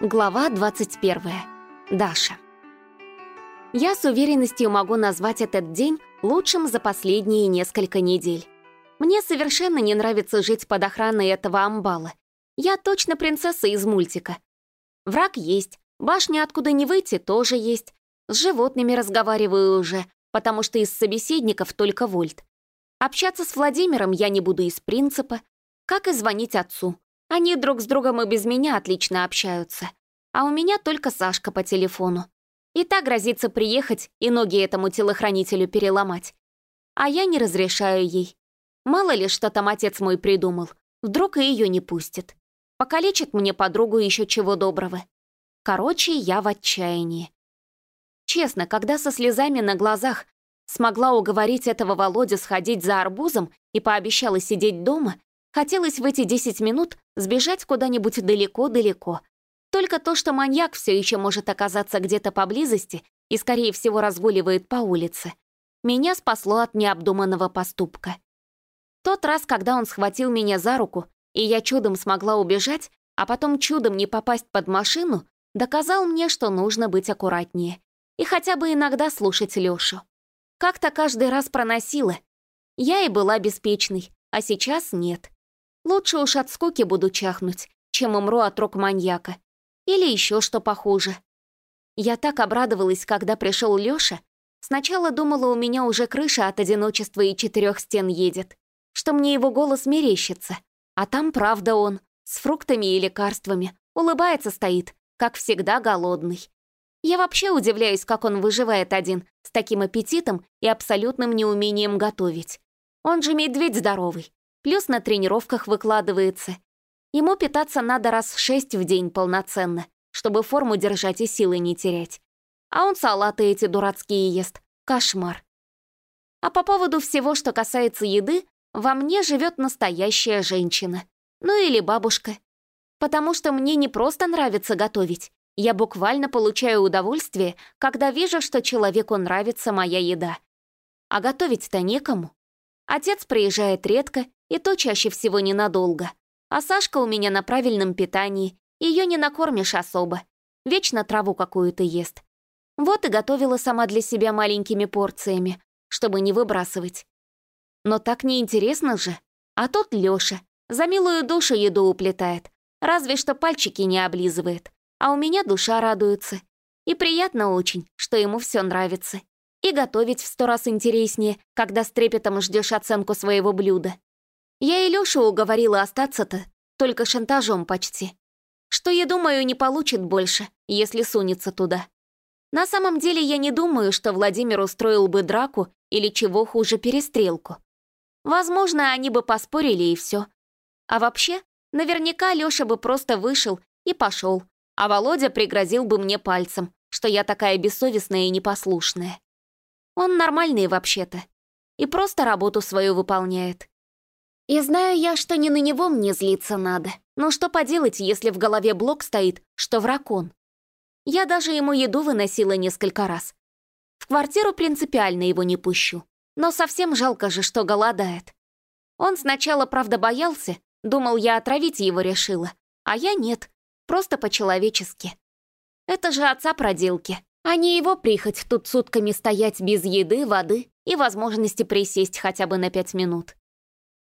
Глава 21. Даша. Я с уверенностью могу назвать этот день лучшим за последние несколько недель. Мне совершенно не нравится жить под охраной этого амбала. Я точно принцесса из мультика. Враг есть, башня откуда не выйти тоже есть. С животными разговариваю уже, потому что из собеседников только Вольт. Общаться с Владимиром я не буду из принципа, как и звонить отцу. Они друг с другом и без меня отлично общаются. А у меня только Сашка по телефону. И та грозится приехать и ноги этому телохранителю переломать. А я не разрешаю ей. Мало ли, что там отец мой придумал. Вдруг и ее не пустит. Покалечит мне подругу еще чего доброго. Короче, я в отчаянии. Честно, когда со слезами на глазах смогла уговорить этого Володю сходить за арбузом и пообещала сидеть дома, хотелось в эти 10 минут сбежать куда-нибудь далеко-далеко. Только то, что маньяк все еще может оказаться где-то поблизости и, скорее всего, разгуливает по улице, меня спасло от необдуманного поступка. Тот раз, когда он схватил меня за руку, и я чудом смогла убежать, а потом чудом не попасть под машину, доказал мне, что нужно быть аккуратнее и хотя бы иногда слушать Лёшу. Как-то каждый раз проносила. Я и была беспечной, а сейчас нет. Лучше уж от скуки буду чахнуть, чем умру от рук маньяка. Или еще что похуже. Я так обрадовалась, когда пришел Лёша. Сначала думала, у меня уже крыша от одиночества и четырех стен едет что мне его голос мерещится. А там правда он, с фруктами и лекарствами, улыбается стоит, как всегда голодный. Я вообще удивляюсь, как он выживает один, с таким аппетитом и абсолютным неумением готовить. Он же медведь здоровый, плюс на тренировках выкладывается. Ему питаться надо раз в шесть в день полноценно, чтобы форму держать и силы не терять. А он салаты эти дурацкие ест. Кошмар. А по поводу всего, что касается еды, во мне живет настоящая женщина. Ну или бабушка. Потому что мне не просто нравится готовить. Я буквально получаю удовольствие, когда вижу, что человеку нравится моя еда. А готовить-то некому. Отец приезжает редко, и то чаще всего ненадолго. А Сашка у меня на правильном питании, ее не накормишь особо. Вечно траву какую-то ест. Вот и готовила сама для себя маленькими порциями, чтобы не выбрасывать. Но так неинтересно же. А тут Лёша. За милую душу еду уплетает. Разве что пальчики не облизывает. А у меня душа радуется. И приятно очень, что ему все нравится. И готовить в сто раз интереснее, когда с трепетом ждешь оценку своего блюда. Я и Лёшу уговорила остаться-то, только шантажом почти. Что, я думаю, не получит больше, если сунется туда. На самом деле я не думаю, что Владимир устроил бы драку или чего хуже перестрелку. Возможно, они бы поспорили и все. А вообще, наверняка Лёша бы просто вышел и пошел, а Володя пригрозил бы мне пальцем, что я такая бессовестная и непослушная. Он нормальный вообще-то. И просто работу свою выполняет. И знаю я, что не на него мне злиться надо. Но что поделать, если в голове блок стоит, что враг он? Я даже ему еду выносила несколько раз. В квартиру принципиально его не пущу. Но совсем жалко же, что голодает. Он сначала, правда, боялся, думал, я отравить его решила. А я нет, просто по-человечески. Это же отца проделки, а не его прихоть тут сутками стоять без еды, воды и возможности присесть хотя бы на пять минут.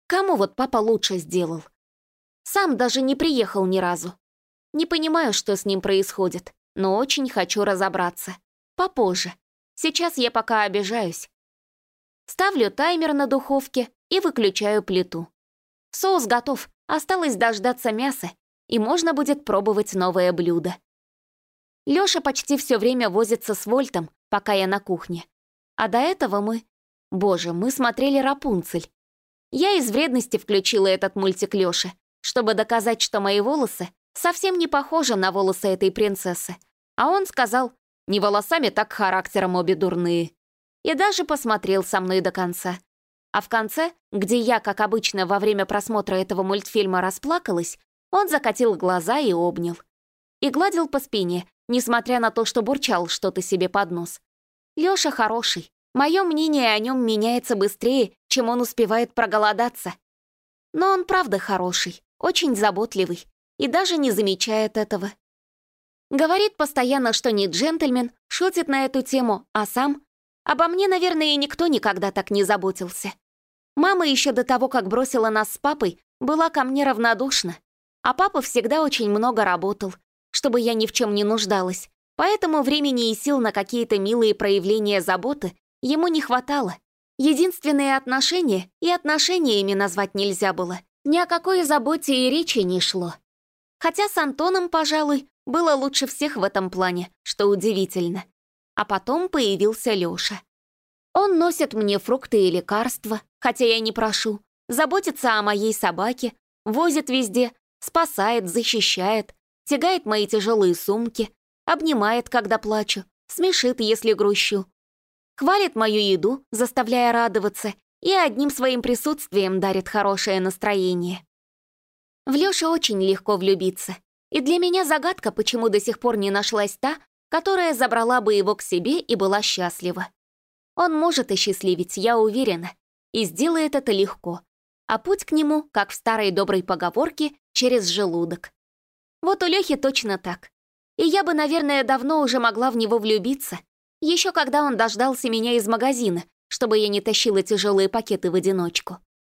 Кому вот папа лучше сделал? Сам даже не приехал ни разу. Не понимаю, что с ним происходит, но очень хочу разобраться. Попозже. Сейчас я пока обижаюсь. Ставлю таймер на духовке и выключаю плиту. Соус готов, осталось дождаться мяса, и можно будет пробовать новое блюдо. Лёша почти все время возится с Вольтом, пока я на кухне. А до этого мы... Боже, мы смотрели «Рапунцель». Я из вредности включила этот мультик Лёше, чтобы доказать, что мои волосы совсем не похожи на волосы этой принцессы. А он сказал, не волосами, так характером обе дурные и даже посмотрел со мной до конца. А в конце, где я, как обычно, во время просмотра этого мультфильма расплакалась, он закатил глаза и обнял. И гладил по спине, несмотря на то, что бурчал что-то себе под нос. Лёша хороший. Мое мнение о нем меняется быстрее, чем он успевает проголодаться. Но он правда хороший, очень заботливый. и даже не замечает этого. Говорит постоянно, что не джентльмен, шутит на эту тему, а сам... Обо мне, наверное, никто никогда так не заботился. Мама еще до того, как бросила нас с папой, была ко мне равнодушна. А папа всегда очень много работал, чтобы я ни в чем не нуждалась. Поэтому времени и сил на какие-то милые проявления заботы ему не хватало. Единственные отношения, и отношениями назвать нельзя было. Ни о какой заботе и речи не шло. Хотя с Антоном, пожалуй, было лучше всех в этом плане, что удивительно. А потом появился Лёша. Он носит мне фрукты и лекарства, хотя я не прошу, заботится о моей собаке, возит везде, спасает, защищает, тягает мои тяжелые сумки, обнимает, когда плачу, смешит, если грущу. Хвалит мою еду, заставляя радоваться, и одним своим присутствием дарит хорошее настроение. В Лёше очень легко влюбиться. И для меня загадка, почему до сих пор не нашлась та, которая забрала бы его к себе и была счастлива. Он может осчастливить, я уверена, и сделает это легко. А путь к нему, как в старой доброй поговорке, через желудок. Вот у Лёхи точно так. И я бы, наверное, давно уже могла в него влюбиться, еще когда он дождался меня из магазина, чтобы я не тащила тяжелые пакеты в одиночку.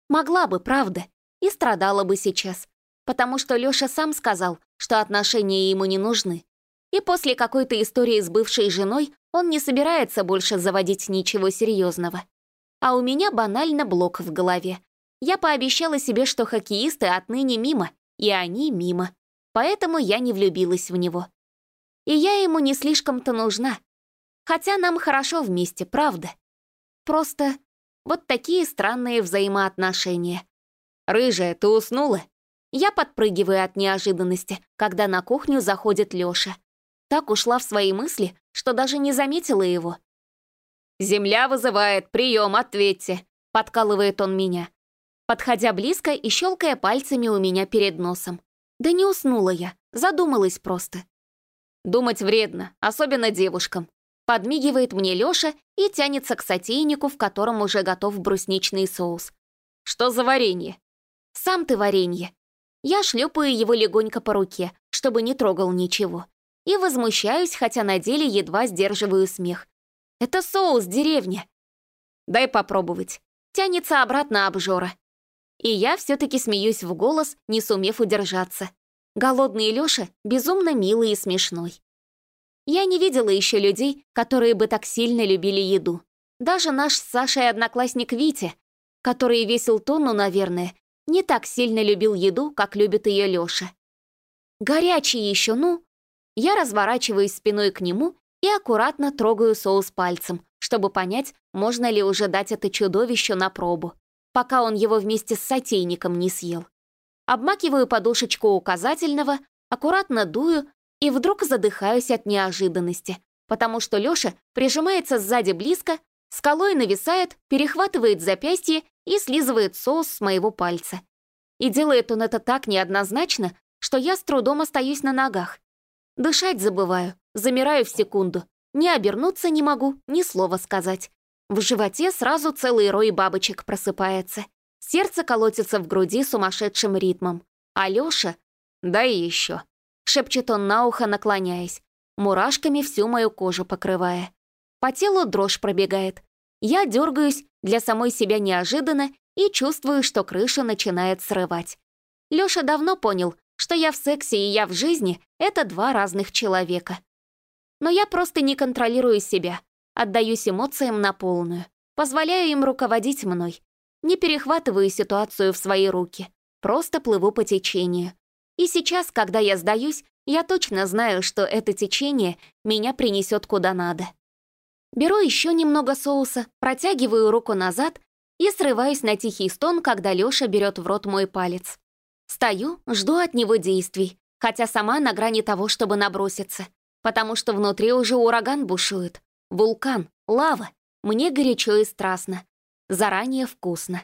Могла бы, правда, и страдала бы сейчас, потому что Лёша сам сказал, что отношения ему не нужны. И после какой-то истории с бывшей женой он не собирается больше заводить ничего серьезного. А у меня банально блок в голове. Я пообещала себе, что хоккеисты отныне мимо, и они мимо. Поэтому я не влюбилась в него. И я ему не слишком-то нужна. Хотя нам хорошо вместе, правда. Просто вот такие странные взаимоотношения. «Рыжая, ты уснула?» Я подпрыгиваю от неожиданности, когда на кухню заходит Лёша. Так ушла в свои мысли, что даже не заметила его. «Земля вызывает, прием, ответьте!» — подкалывает он меня. Подходя близко и щелкая пальцами у меня перед носом. Да не уснула я, задумалась просто. Думать вредно, особенно девушкам. Подмигивает мне Лёша и тянется к сотейнику, в котором уже готов брусничный соус. Что за варенье? Сам ты варенье. Я шлепаю его легонько по руке, чтобы не трогал ничего. И возмущаюсь, хотя на деле едва сдерживаю смех. Это соус деревня. Дай попробовать. Тянется обратно обжора. И я все-таки смеюсь в голос, не сумев удержаться. Голодный Лёша безумно милый и смешной. Я не видела еще людей, которые бы так сильно любили еду. Даже наш с Сашей одноклассник Витя, который весил тонну, наверное, не так сильно любил еду, как любит ее Лёша. Горячий еще, ну? Я разворачиваюсь спиной к нему и аккуратно трогаю соус пальцем, чтобы понять, можно ли уже дать это чудовище на пробу, пока он его вместе с сотейником не съел. Обмакиваю подушечку указательного, аккуратно дую и вдруг задыхаюсь от неожиданности, потому что Лёша прижимается сзади близко, скалой нависает, перехватывает запястье и слизывает соус с моего пальца. И делает он это так неоднозначно, что я с трудом остаюсь на ногах. Дышать забываю, замираю в секунду. Ни обернуться не могу, ни слова сказать. В животе сразу целый рой бабочек просыпается. Сердце колотится в груди сумасшедшим ритмом. А Лёша... Да и еще. Шепчет он на ухо, наклоняясь, мурашками всю мою кожу покрывая. По телу дрожь пробегает. Я дергаюсь, для самой себя неожиданно, и чувствую, что крыша начинает срывать. Лёша давно понял, что я в сексе и я в жизни — это два разных человека. Но я просто не контролирую себя, отдаюсь эмоциям на полную, позволяю им руководить мной. Не перехватываю ситуацию в свои руки, просто плыву по течению. И сейчас, когда я сдаюсь, я точно знаю, что это течение меня принесет куда надо. Беру еще немного соуса, протягиваю руку назад и срываюсь на тихий стон, когда Лёша берет в рот мой палец. Стою, жду от него действий, хотя сама на грани того, чтобы наброситься, потому что внутри уже ураган бушует. Вулкан, лава, мне горячо и страстно. Заранее вкусно.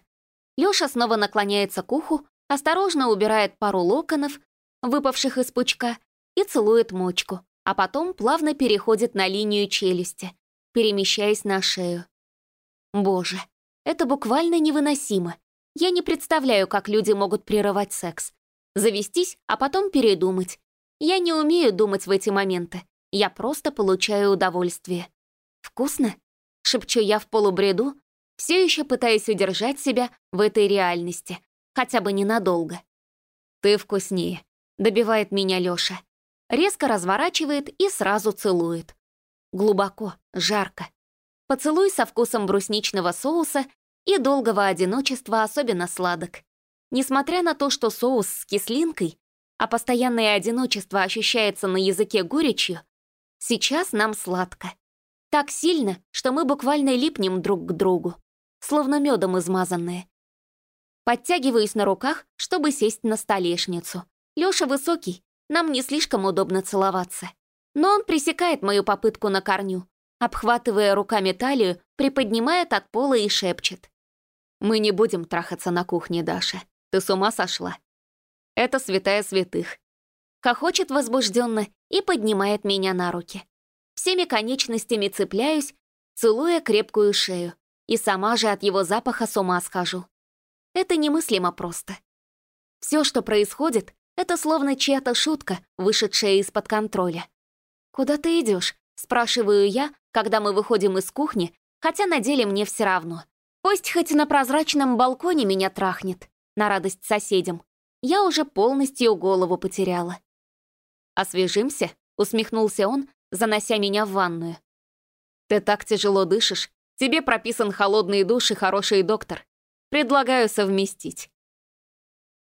Лёша снова наклоняется к уху, осторожно убирает пару локонов, выпавших из пучка, и целует мочку, а потом плавно переходит на линию челюсти перемещаясь на шею. Боже, это буквально невыносимо. Я не представляю, как люди могут прерывать секс. Завестись, а потом передумать. Я не умею думать в эти моменты. Я просто получаю удовольствие. «Вкусно?» — шепчу я в полубреду, все еще пытаясь удержать себя в этой реальности, хотя бы ненадолго. «Ты вкуснее», — добивает меня Лёша. Резко разворачивает и сразу целует. Глубоко, жарко. Поцелуй со вкусом брусничного соуса и долгого одиночества особенно сладок. Несмотря на то, что соус с кислинкой, а постоянное одиночество ощущается на языке горечью, сейчас нам сладко. Так сильно, что мы буквально липнем друг к другу, словно медом измазанные. Подтягиваюсь на руках, чтобы сесть на столешницу. Лёша высокий, нам не слишком удобно целоваться. Но он пресекает мою попытку на корню, обхватывая руками талию, приподнимает от пола и шепчет. «Мы не будем трахаться на кухне, Даша. Ты с ума сошла?» Это святая святых. Хохочет возбужденно и поднимает меня на руки. Всеми конечностями цепляюсь, целуя крепкую шею, и сама же от его запаха с ума схожу. Это немыслимо просто. Все, что происходит, это словно чья-то шутка, вышедшая из-под контроля. «Куда ты идешь? спрашиваю я, когда мы выходим из кухни, хотя на деле мне все равно. Пусть хоть на прозрачном балконе меня трахнет, на радость соседям. Я уже полностью голову потеряла. «Освежимся?» — усмехнулся он, занося меня в ванную. «Ты так тяжело дышишь. Тебе прописан холодный душ и хороший доктор. Предлагаю совместить.